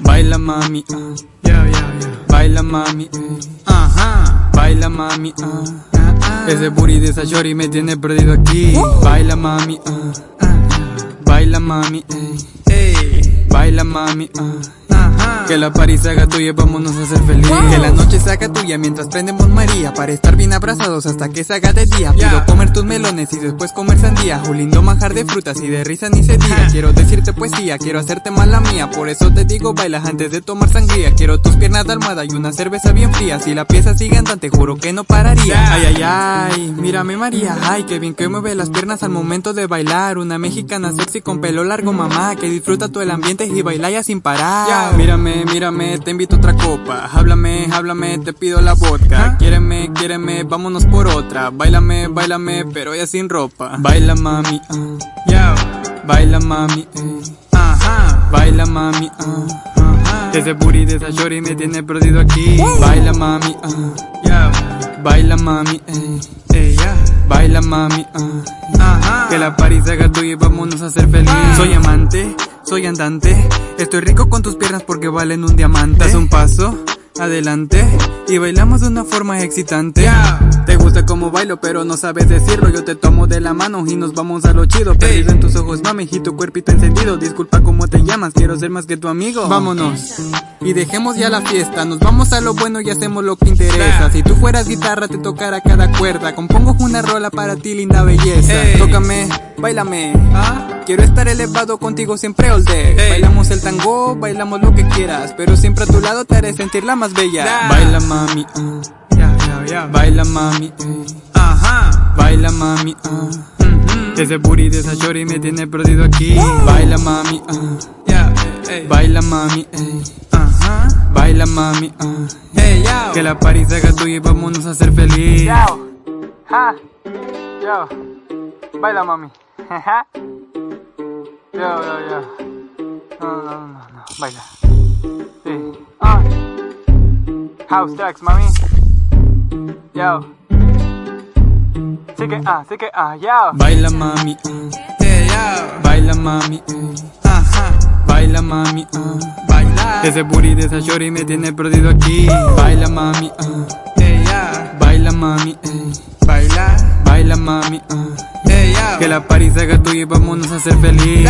Baila mami, uh. yeah, yeah, yeah. Baila mami, eh. ajá. Baila mami, uh. Ese booty de esa shorty me tiene perdido aquí. Uh. Baila mami, Baila mami, eh. Baila mami, que la parís se haga tuya, vámonos a ser feliz. Que la noche se haga tuya mientras prendemos María Para estar bien abrazados hasta que se haga de día. Quiero comer tus melones y después comer sandía. Un lindo manjar de frutas y de risa ni se diga. Quiero decirte poesía, quiero hacerte mala mía. Por eso te digo baila antes de tomar sangría. Quiero tus piernas de almohada y una cerveza bien fría. Si la pieza sigue andante juro que no pararía. Ay ay ay, mírame María. Ay qué bien que mueve las piernas al momento de bailar. Una mexicana sexy con pelo largo mamá. Que disfruta todo el ambiente y baila ya sin parar. Ya. Mírame, mírame, te invito a otra copa. Háblame, háblame, te pido la vodka. Quiéreme, quiéreme, vámonos por otra. Bailame, bailame, pero ya sin ropa. Baila mami, ah. Yo, Baila mami, eh. ajá, Baila mami, ah. ajá. Ese booty de esa shorty me tiene perdido aquí. Baila mami, ah. Yo, Baila mami, eh. Baila mami, ah. ajá. Que la parís se haga tuya y vámonos a ser feliz. Soy amante, soy andante. Estoy rico con tus piernas porque valen un diamante. Das un paso adelante y bailamos de una forma excitante. Te gusta como bailo, pero no sabes decirlo. Yo te tomo de la mano y nos vamos a lo chido. Perdido en tus ojos, mami, y tu cuerpito encendido. Disculpa cómo te llamas, quiero ser más que tu amigo. Vámonos y dejemos ya la fiesta. Nos vamos a lo bueno y hacemos lo que interesa. Si tú fueras guitarra, te tocara cada cuerda. Compongo una rola para ti, linda belleza. Ey. Tócame, bailame. Ah, Quiero estar elevado contigo siempre all day. Bailamos el tango, bailamos lo que quieras. Pero siempre a tu lado te haré sentir la más bella. Baila mami, ah. ya, ya, ya. Baila mami, eh. Ajá. Baila mami, ah. Ujú. Ese booty de esa shorty me tiene perdido aquí. Baila mami, ah. Ya, ey. Baila mami, eh. Ajá. Baila mami, ah. Hey, yo. Que la parís se haga tuya y vámonos a ser feliz. Yo. Ja. Yo. Baila, mami. Yo, yo, yo. No, no, no, no. Baila. Sí. Ah. House tracks, mami. Yo. Sí que, ah, sí que, ah, yo. Baila mami, ah. Hey, yo. Baila mami, eh. Ajá. Baila mami, ah. Baila. Ese booty de esa shorty me tiene perdido aquí. Baila mami, ah. Hey, yo. Baila mami. Baila. Baila mami, ah. Que la parís se haga tuya y vámonos a ser feliz.